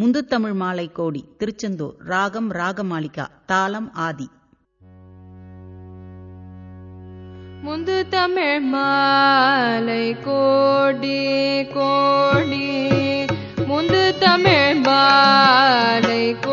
முந்துத்தமிழ் மாலை கோடி திருச்செந்தூர் ராகம் ராகமாளிகா தாளம் ஆதி. முந்து தமிழ் மாலை கோடி கோடி. முந்து தமிழ் மாலை கோடி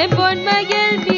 C'est bonne ma gueule,